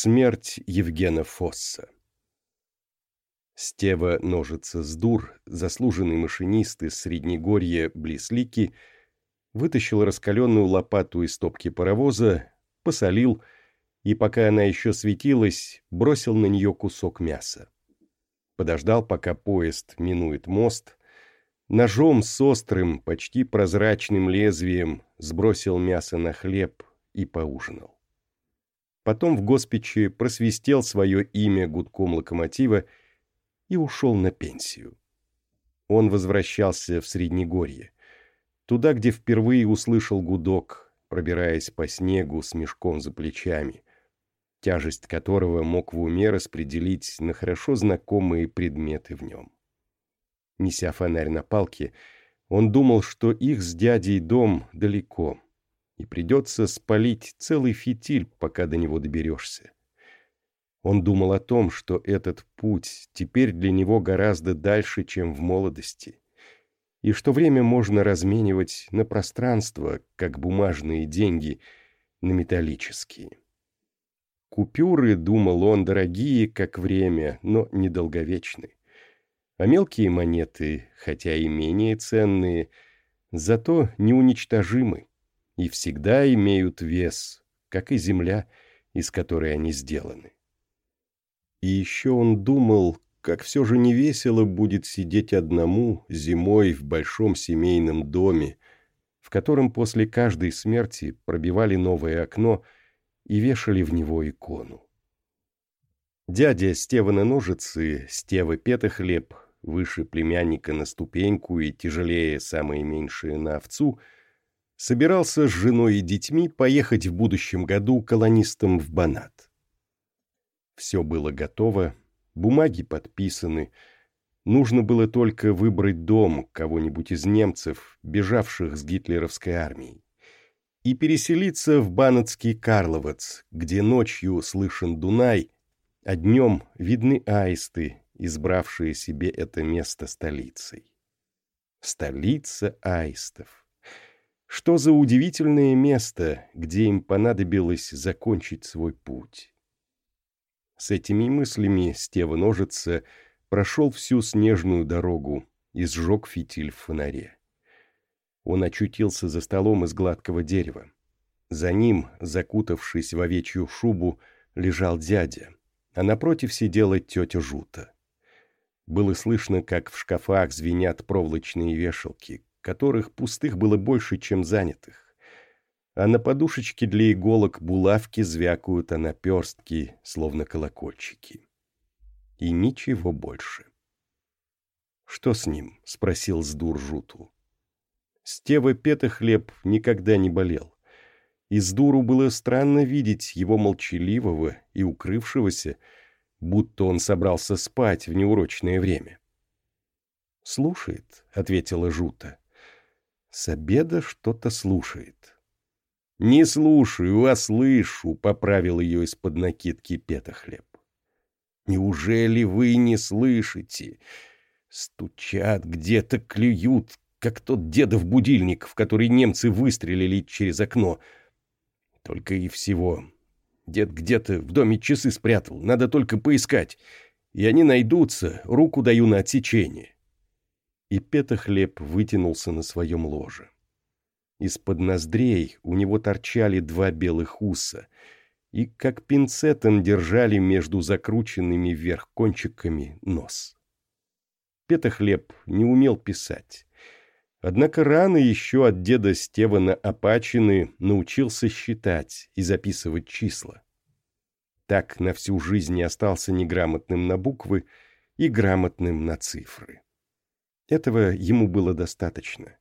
Смерть Евгена Фосса Стева ножица с дур, заслуженный машинист из Среднегорья Блислики, вытащил раскаленную лопату из топки паровоза, посолил и, пока она еще светилась, бросил на нее кусок мяса. Подождал, пока поезд минует мост, ножом с острым, почти прозрачным лезвием сбросил мясо на хлеб и поужинал. Потом в госпиче просвистел свое имя гудком локомотива и ушел на пенсию. Он возвращался в Среднегорье, туда, где впервые услышал гудок, пробираясь по снегу с мешком за плечами, тяжесть которого мог в уме распределить на хорошо знакомые предметы в нем. Неся фонарь на палке, он думал, что их с дядей дом далеко, и придется спалить целый фитиль, пока до него доберешься. Он думал о том, что этот путь теперь для него гораздо дальше, чем в молодости, и что время можно разменивать на пространство, как бумажные деньги, на металлические. Купюры, думал он, дорогие, как время, но недолговечны. А мелкие монеты, хотя и менее ценные, зато неуничтожимы и всегда имеют вес, как и земля, из которой они сделаны. И еще он думал, как все же невесело будет сидеть одному зимой в большом семейном доме, в котором после каждой смерти пробивали новое окно и вешали в него икону. Дядя Стевана Ножицы, Стева Петохлеб, выше племянника на ступеньку и тяжелее самые меньшие на овцу, собирался с женой и детьми поехать в будущем году колонистам в Банат. Все было готово, бумаги подписаны. Нужно было только выбрать дом кого-нибудь из немцев, бежавших с гитлеровской армией, и переселиться в Банатский Карловец, где ночью слышен Дунай, а днем видны аисты, избравшие себе это место столицей. Столица аистов. Что за удивительное место, где им понадобилось закончить свой путь. С этими мыслями Стева Ножица прошел всю снежную дорогу и сжег фитиль в фонаре. Он очутился за столом из гладкого дерева. За ним, закутавшись в овечью шубу, лежал дядя, а напротив сидела тетя Жута. Было слышно, как в шкафах звенят проволочные вешалки, которых пустых было больше, чем занятых а на подушечке для иголок булавки звякают о наперстки, словно колокольчики. И ничего больше. «Что с ним?» — спросил Сдур Жуту. Стева Петохлеб никогда не болел. И Сдуру было странно видеть его молчаливого и укрывшегося, будто он собрался спать в неурочное время. «Слушает», — ответила Жута. «С обеда что-то слушает». «Не слушаю, а слышу», — поправил ее из-под накидки Петохлеб. «Неужели вы не слышите? Стучат где-то, клюют, как тот дедов будильник, в который немцы выстрелили через окно. Только и всего. Дед где-то в доме часы спрятал, надо только поискать. И они найдутся, руку даю на отсечение». И Петохлеб вытянулся на своем ложе. Из-под ноздрей у него торчали два белых уса и как пинцетом держали между закрученными вверх кончиками нос. Петохлеб не умел писать. Однако рано еще от деда Стевана Апачины научился считать и записывать числа. Так на всю жизнь не остался неграмотным на буквы и грамотным на цифры. Этого ему было достаточно.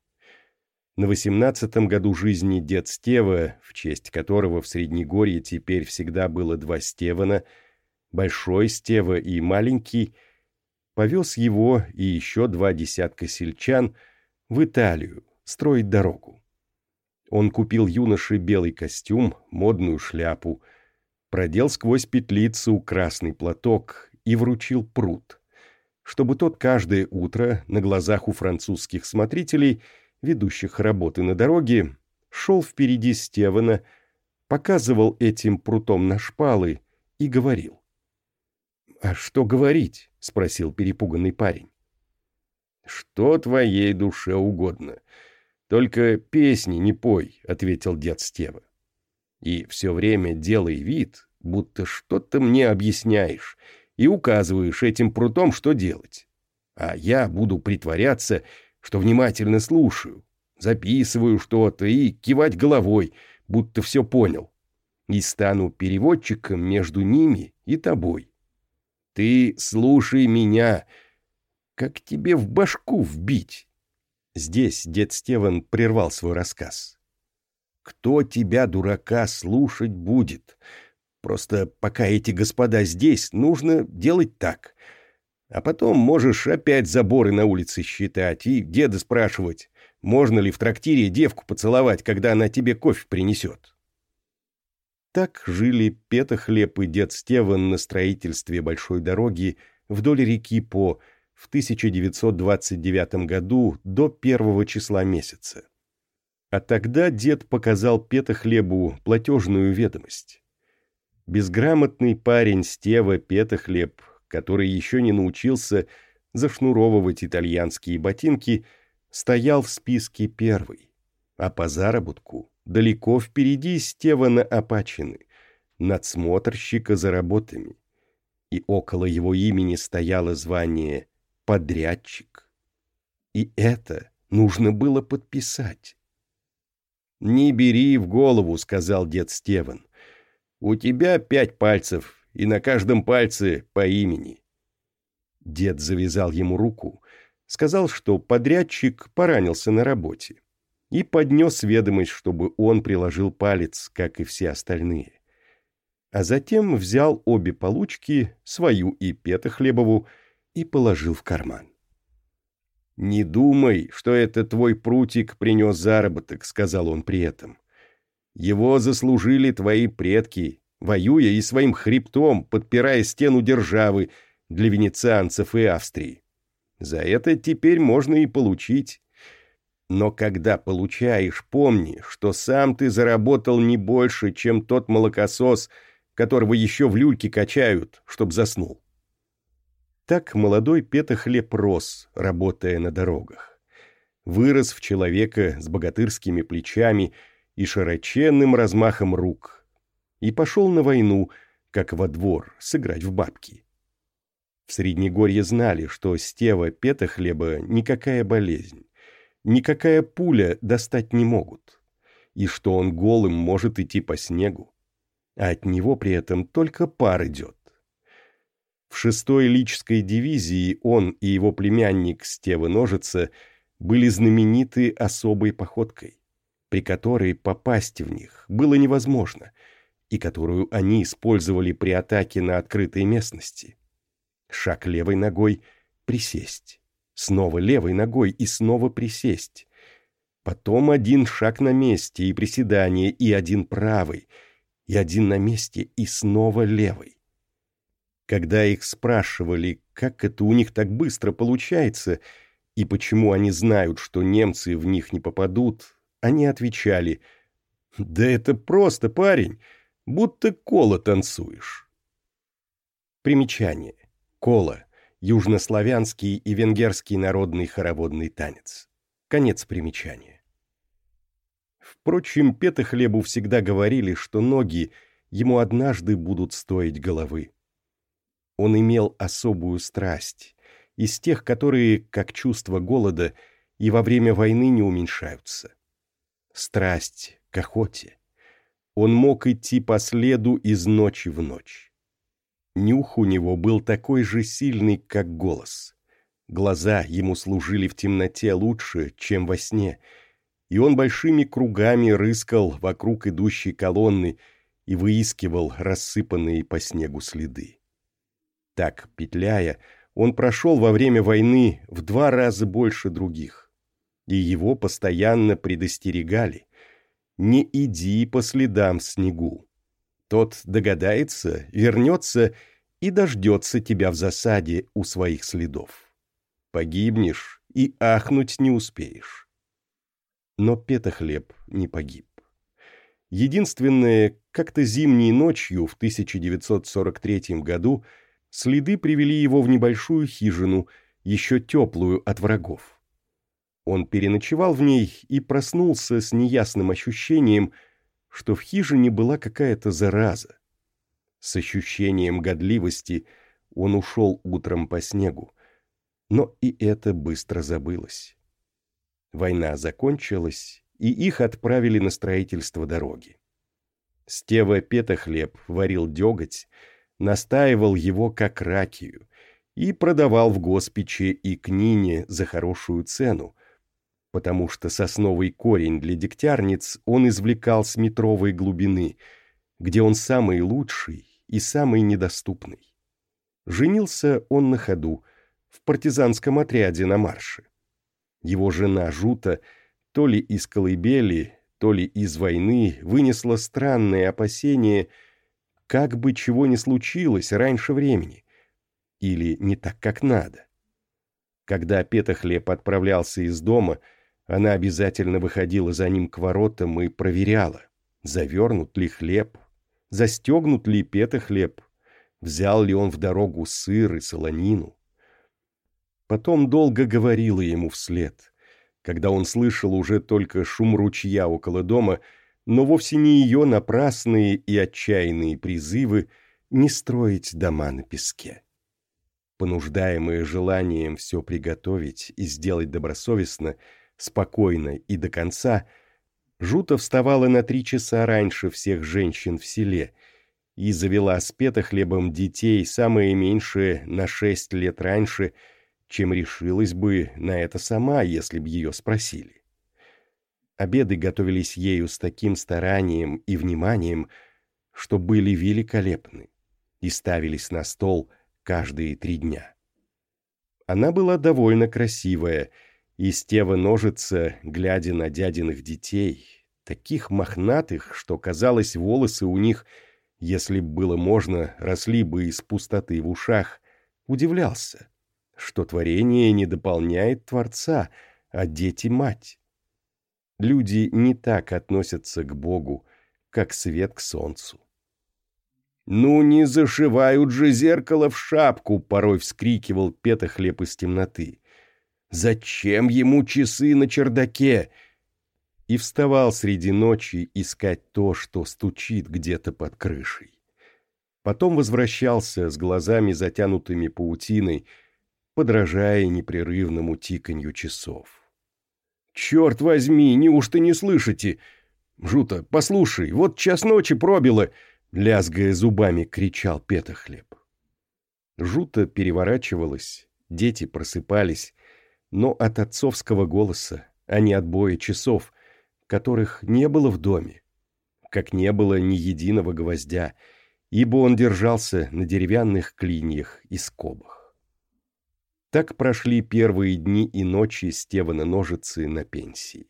На восемнадцатом году жизни дед Стева, в честь которого в Среднегорье теперь всегда было два Стевана, Большой Стева и Маленький, повез его и еще два десятка сельчан в Италию строить дорогу. Он купил юноше белый костюм, модную шляпу, продел сквозь петлицу красный платок и вручил пруд, чтобы тот каждое утро на глазах у французских смотрителей – ведущих работы на дороге, шел впереди Стевана, показывал этим прутом на шпалы и говорил. «А что говорить?» — спросил перепуганный парень. «Что твоей душе угодно. Только песни не пой», — ответил дед Стева. «И все время делай вид, будто что-то мне объясняешь и указываешь этим прутом, что делать. А я буду притворяться, что внимательно слушаю, записываю что-то и кивать головой, будто все понял. И стану переводчиком между ними и тобой. Ты слушай меня. Как тебе в башку вбить? Здесь дед Стеван прервал свой рассказ. Кто тебя, дурака, слушать будет? Просто пока эти господа здесь, нужно делать так. А потом можешь опять заборы на улице считать и деда спрашивать, можно ли в трактире девку поцеловать, когда она тебе кофе принесет. Так жили Петохлеб и дед Стеван на строительстве большой дороги вдоль реки По в 1929 году до первого числа месяца. А тогда дед показал Петохлебу платежную ведомость. Безграмотный парень Стева Петохлеб, который еще не научился зашнуровывать итальянские ботинки, стоял в списке первый, а по заработку далеко впереди Стевана Апачины, надсмотрщика за работами. И около его имени стояло звание «подрядчик». И это нужно было подписать. «Не бери в голову», — сказал дед Стеван. У тебя пять пальцев, и на каждом пальце по имени. Дед завязал ему руку, сказал, что подрядчик поранился на работе, и поднес ведомость, чтобы он приложил палец, как и все остальные. А затем взял обе получки, свою и Петохлебову, и положил в карман. «Не думай, что это твой прутик принес заработок», — сказал он при этом. Его заслужили твои предки, воюя и своим хребтом, подпирая стену державы для венецианцев и Австрии. За это теперь можно и получить. Но когда получаешь, помни, что сам ты заработал не больше, чем тот молокосос, которого еще в люльке качают, чтоб заснул. Так молодой Петохлеб рос, работая на дорогах. Вырос в человека с богатырскими плечами – и широченным размахом рук, и пошел на войну, как во двор, сыграть в бабки. В Среднегорье знали, что Стева Петохлеба никакая болезнь, никакая пуля достать не могут, и что он голым может идти по снегу, а от него при этом только пар идет. В шестой Личской дивизии он и его племянник Стева Ножица были знамениты особой походкой при которой попасть в них было невозможно, и которую они использовали при атаке на открытой местности. Шаг левой ногой — присесть. Снова левой ногой и снова присесть. Потом один шаг на месте и приседание, и один правый, и один на месте и снова левый. Когда их спрашивали, как это у них так быстро получается, и почему они знают, что немцы в них не попадут, они отвечали, «Да это просто, парень, будто кола танцуешь». Примечание. Кола – южнославянский и венгерский народный хороводный танец. Конец примечания. Впрочем, Петохлебу всегда говорили, что ноги ему однажды будут стоить головы. Он имел особую страсть, из тех, которые, как чувство голода, и во время войны не уменьшаются страсть к охоте. Он мог идти по следу из ночи в ночь. Нюх у него был такой же сильный, как голос. Глаза ему служили в темноте лучше, чем во сне, и он большими кругами рыскал вокруг идущей колонны и выискивал рассыпанные по снегу следы. Так, петляя, он прошел во время войны в два раза больше других и его постоянно предостерегали. «Не иди по следам снегу». Тот догадается, вернется и дождется тебя в засаде у своих следов. Погибнешь и ахнуть не успеешь. Но Петохлеб не погиб. Единственное, как-то зимней ночью в 1943 году следы привели его в небольшую хижину, еще теплую от врагов. Он переночевал в ней и проснулся с неясным ощущением, что в хижине была какая-то зараза. С ощущением годливости он ушел утром по снегу, но и это быстро забылось. Война закончилась, и их отправили на строительство дороги. Стева Петохлеб варил деготь, настаивал его как ракию и продавал в госпиче и книне за хорошую цену, потому что сосновый корень для дегтярниц он извлекал с метровой глубины, где он самый лучший и самый недоступный. Женился он на ходу, в партизанском отряде на марше. Его жена Жута то ли из колыбели, то ли из войны вынесла странные опасения, как бы чего ни случилось раньше времени, или не так, как надо. Когда Петохлеб отправлялся из дома, она обязательно выходила за ним к воротам и проверяла, завернут ли хлеб, застегнут ли Петохлеб, взял ли он в дорогу сыр и солонину. Потом долго говорила ему вслед, когда он слышал уже только шум ручья около дома, но вовсе не ее напрасные и отчаянные призывы не строить дома на песке. Понуждаемые желанием все приготовить и сделать добросовестно, спокойно и до конца, Жута вставала на три часа раньше всех женщин в селе и завела с хлебом детей самые меньшие на шесть лет раньше – чем решилась бы на это сама, если б ее спросили. Обеды готовились ею с таким старанием и вниманием, что были великолепны и ставились на стол каждые три дня. Она была довольно красивая, и Стева ножится, глядя на дядиных детей, таких мохнатых, что, казалось, волосы у них, если б было можно, росли бы из пустоты в ушах, удивлялся что творение не дополняет Творца, а дети — мать. Люди не так относятся к Богу, как свет к солнцу. «Ну, не зашивают же зеркало в шапку!» — порой вскрикивал Петохлеб из темноты. «Зачем ему часы на чердаке?» И вставал среди ночи искать то, что стучит где-то под крышей. Потом возвращался с глазами затянутыми паутиной, подражая непрерывному тиканью часов. «Черт возьми, неужто не слышите? Жута, послушай, вот час ночи пробило!» Лязгая зубами, кричал Петохлеб. Жута переворачивалась, дети просыпались, но от отцовского голоса, а не от боя часов, которых не было в доме, как не было ни единого гвоздя, ибо он держался на деревянных клиньях и скобах. Так прошли первые дни и ночи Стевана Ножицы на пенсии.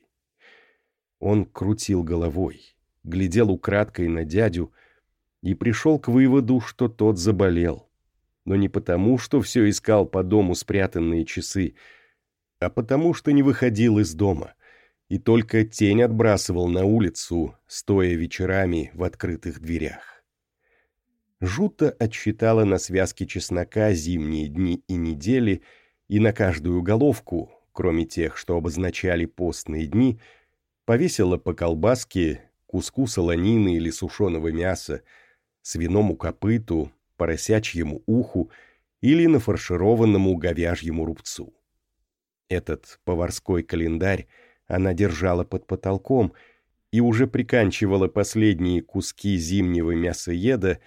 Он крутил головой, глядел украдкой на дядю и пришел к выводу, что тот заболел. Но не потому, что все искал по дому спрятанные часы, а потому, что не выходил из дома и только тень отбрасывал на улицу, стоя вечерами в открытых дверях. Жута отсчитала на связке чеснока зимние дни и недели, и на каждую головку, кроме тех, что обозначали постные дни, повесила по колбаске, куску солонины или сушеного мяса, свиному копыту, поросячьему уху или нафаршированному говяжьему рубцу. Этот поварской календарь она держала под потолком и уже приканчивала последние куски зимнего мясоеда,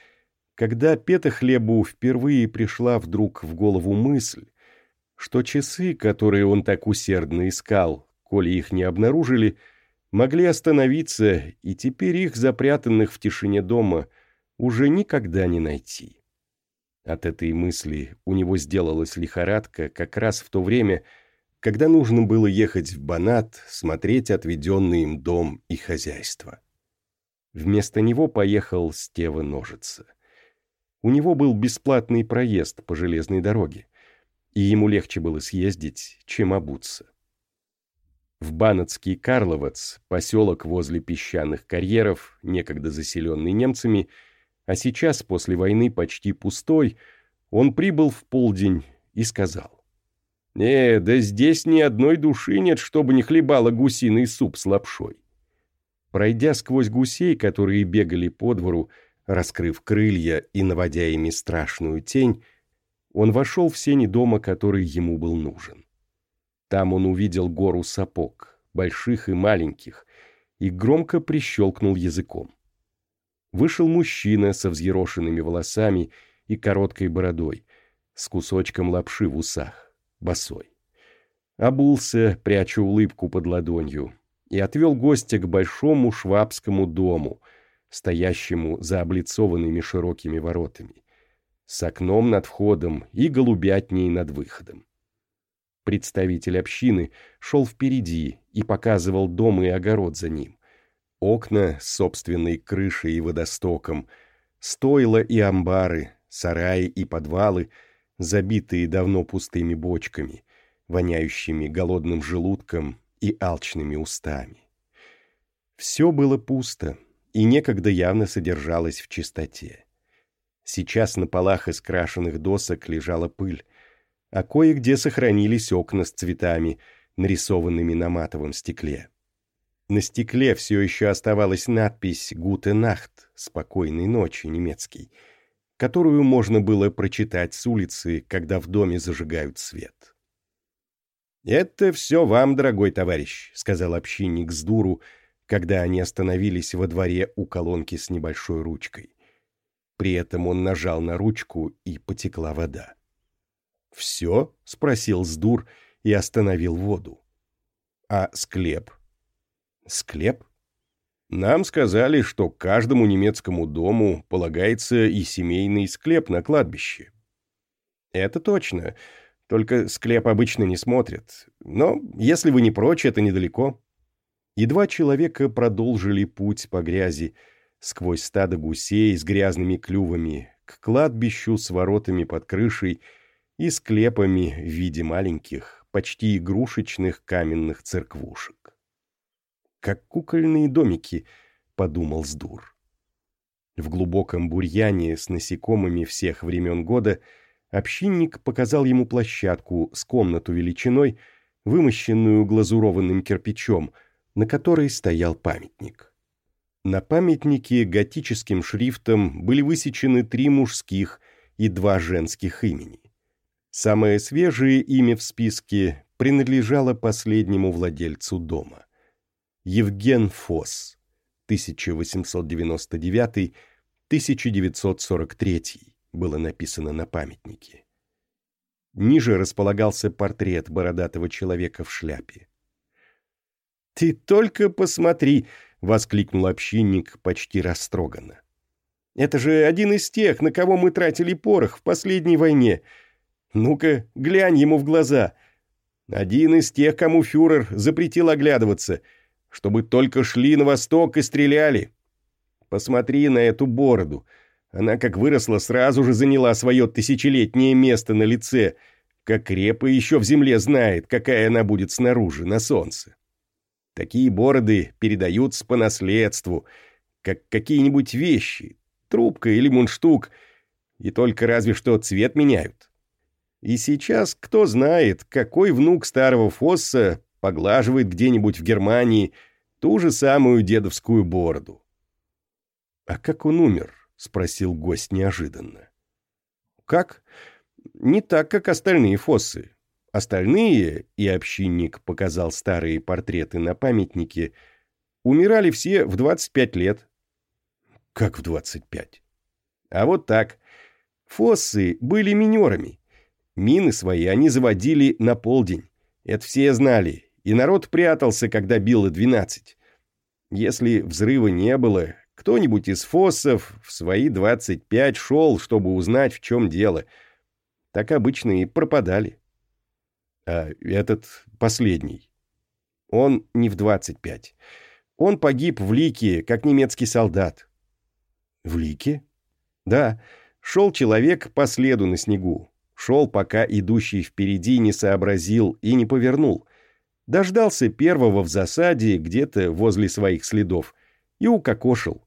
когда Петохлебу впервые пришла вдруг в голову мысль, что часы, которые он так усердно искал, коли их не обнаружили, могли остановиться, и теперь их, запрятанных в тишине дома, уже никогда не найти. От этой мысли у него сделалась лихорадка как раз в то время, нужно было ехать в Банат, смотреть отведенный им дом и хозяйство. Вместо него поехал Стева Ножица. У него был бесплатный проезд по железной дороге, и ему легче было съездить, чем обуться. В Банатский Карловец, поселок возле песчаных карьеров, некогда заселенный немцами, а сейчас, после войны, почти пустой, он прибыл в полдень и сказал. «Не, да здесь ни одной души нет, чтобы не хлебала гусиный суп с лапшой». Пройдя сквозь гусей, которые бегали по двору, раскрыв крылья и наводя ими страшную тень, он вошел в сени дома, который ему был нужен. Там он увидел гору сапог, больших и маленьких, и громко прищелкнул языком. Вышел мужчина со взъерошенными волосами и короткой бородой, с кусочком лапши в усах, босой. Обулся, пряча улыбку под ладонью, и отвел гостя к большому швабскому дому, стоящему за облицованными широкими воротами, с окном над входом и голубятней над выходом. Представитель общины шел впереди и показывал дом и огород за ним. Окна с собственной крышей и водостоком, стойла и амбары, сараи и подвалы, забитые давно пустыми бочками, воняющими голодным желудком и алчными устами. Все было пусто и некогда явно содержалось в чистоте. Сейчас на полах из крашеных досок лежала пыль, а кое-где сохранились окна с цветами, нарисованными на матовом стекле. На стекле все еще оставалась надпись «Гуте Нахт» — «Спокойной ночи» немецкий, которую можно было прочитать с улицы, когда в доме зажигают свет. «Это все вам, дорогой товарищ», — сказал общинник с дуру, когда они остановились во дворе у колонки с небольшой ручкой. При этом он нажал на ручку, и потекла вода. «Все?» — спросил Сдур и остановил воду. «А склеп?» «Склеп?» «Нам сказали, что каждому немецкому дому полагается и семейный склеп на кладбище». «Это точно. Только склеп обычно не смотрят. Но, если вы не прочь, это недалеко». И два человека продолжили путь по грязи, сквозь стадо гусей с грязными клювами, к кладбищу с воротами под крышей и склепами в виде маленьких, почти игрушечных каменных церквушек. «Как кукольные домики», — подумал Сдур. В глубоком бурьяне с насекомыми всех времен года общинник показал ему площадку с комнату величиной, вымощенную глазурованным кирпичом, на которой стоял памятник. На памятнике готическим шрифтом были высечены три мужских и два женских имени. Самое свежее имя в списке принадлежало последнему владельцу дома. Евген Фос, 1899-1943, было написано на памятнике. Ниже располагался портрет бородатого человека в шляпе. «Ты только посмотри!» — воскликнул общинник почти растроганно. «Это же один из тех, на кого мы тратили порох в последней войне. Ну-ка, глянь ему в глаза. Один из тех, кому фюрер запретил оглядываться, чтобы только шли на восток и стреляли. Посмотри на эту бороду. Она, как выросла, сразу же заняла свое тысячелетнее место на лице, как крепо еще в земле знает, какая она будет снаружи, на солнце. Такие бороды передаются по наследству, как какие-нибудь вещи, трубка или мундштук, и только разве что цвет меняют. И сейчас кто знает, какой внук старого Фосса поглаживает где-нибудь в Германии ту же самую дедовскую бороду. «А как он умер?» — спросил гость неожиданно. «Как? Не так, как остальные Фоссы. Остальные, и общинник показал старые портреты на памятнике, умирали все в 25 лет. Как в 25? А вот так. Фоссы были минерами. Мины свои они заводили на полдень. Это все знали, и народ прятался, когда било 12. Если взрыва не было, кто-нибудь из фоссов в свои 25 шел, чтобы узнать, в чем дело. Так обычно и пропадали. А этот последний. Он не в 25. Он погиб в Лике, как немецкий солдат. В Лике? Да, шел человек по следу на снегу. Шел, пока идущий впереди не сообразил и не повернул. Дождался первого в засаде где-то возле своих следов и укокошил.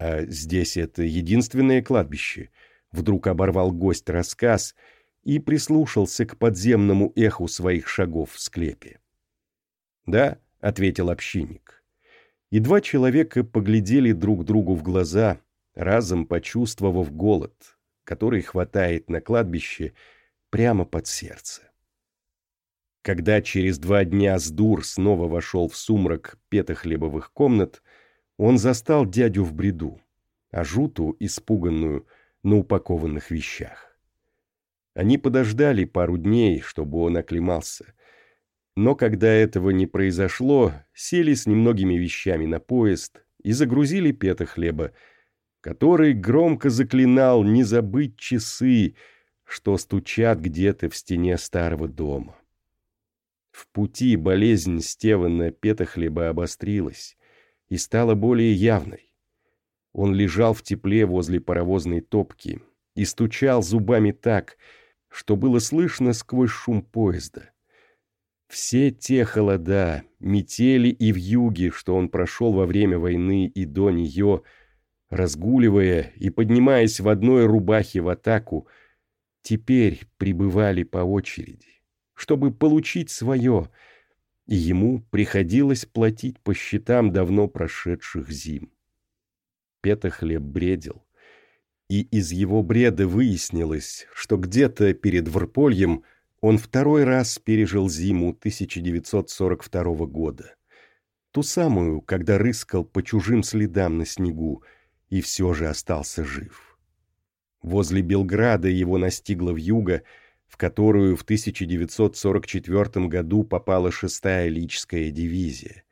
А здесь это единственное кладбище. Вдруг оборвал гость рассказ и прислушался к подземному эху своих шагов в склепе. «Да», — ответил общинник. И два человека поглядели друг другу в глаза, разом почувствовав голод, который хватает на кладбище прямо под сердце. Когда через два дня Сдур снова вошел в сумрак петохлебовых комнат, он застал дядю в бреду, а Жуту, испуганную, на упакованных вещах. Они подождали пару дней, чтобы он оклемался. Но когда этого не произошло, сели с немногими вещами на поезд и загрузили пета хлеба, который громко заклинал не забыть часы, что стучат где-то в стене старого дома. В пути болезнь Стевана Петахлеба обострилась и стала более явной. Он лежал в тепле возле паровозной топки и стучал зубами так, что было слышно сквозь шум поезда. Все те холода, метели и вьюги, что он прошел во время войны и до нее – разгуливая и поднимаясь в одной рубахе в атаку, теперь прибывали по очереди, чтобы получить свое, ему приходилось платить по счетам давно прошедших зим. Петахлеб бредил, и из его бреда выяснилось, что где-то перед Врпольем он второй раз пережил зиму 1942 года. Ту самую, когда рыскал по чужим следам на снегу, и все же остался жив. Возле Белграда его настигла вьюга, в которую в 1944 году попала шестая Личская дивизия.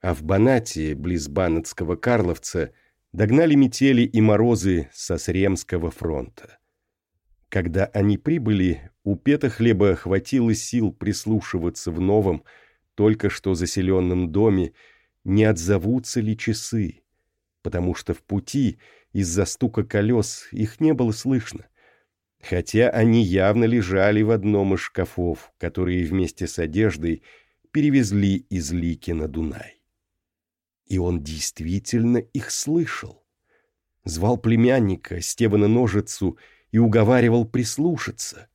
А в Банате, близ Банатского Карловца, догнали метели и морозы со Сремского фронта. Когда они прибыли, у Петахлеба хватило сил прислушиваться в новом, только что заселенном доме, не отзовутся ли часы, потому что в пути из-за стука колес их не было слышно. Хотя они явно лежали в одном из шкафов, которые вместе с одеждой перевезли из Лики на Дунай. И он действительно их слышал. Звал племянника, Стевана Ножицу, и уговаривал прислушаться.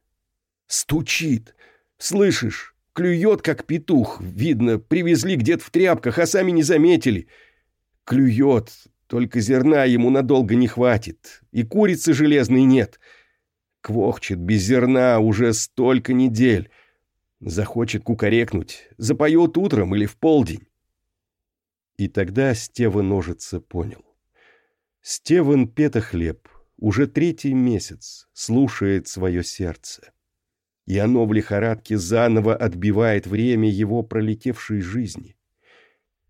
«Стучит! Слышишь? Клюет, как петух. Видно, привезли где-то в тряпках, а сами не заметили. Клюет, только зерна ему надолго не хватит, и курицы железной нет. Квохчет без зерна уже столько недель. Захочет кукарекнуть, запоет утром или в полдень. И тогда Стеван Ножица понял. Стеван Петохлеб уже третий месяц слушает свое сердце. И оно в лихорадке заново отбивает время его пролетевшей жизни.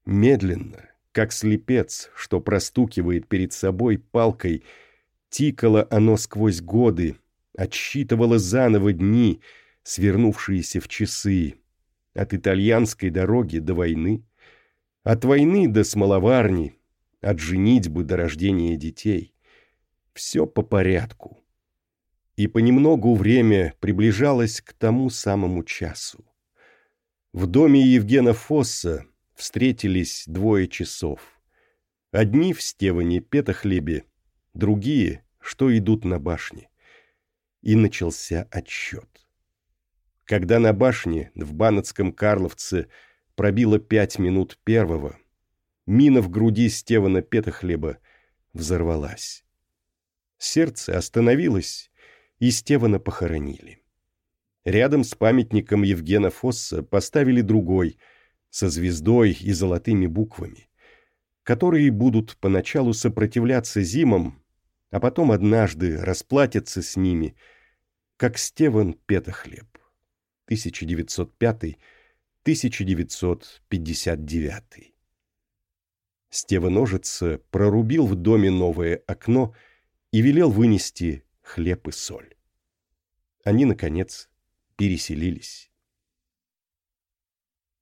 Медленно, как слепец, что простукивает перед собой палкой, тикало оно сквозь годы, отсчитывало заново дни, свернувшиеся в часы, от итальянской дороги до войны, от войны до смоловарни, от женитьбы до рождения детей. Все по порядку. И понемногу время приближалось к тому самому часу. В доме Евгена Фосса встретились двое часов. Одни в Стеване Петахлебе, другие, что идут на башне. И начался отсчет. Когда на башне в Банатском Карловце пробило пять минут первого, мина в груди Стевана Петахлеба взорвалась. Сердце остановилось, и Стевана похоронили. Рядом с памятником Евгена Фосса поставили другой – со звездой и золотыми буквами, которые будут поначалу сопротивляться зимам, а потом однажды расплатятся с ними, как Стеван Петахлеб, 1905-1959. Стеван Ножица прорубил в доме новое окно и велел вынести хлеб и соль. Они, наконец, переселились.